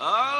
الله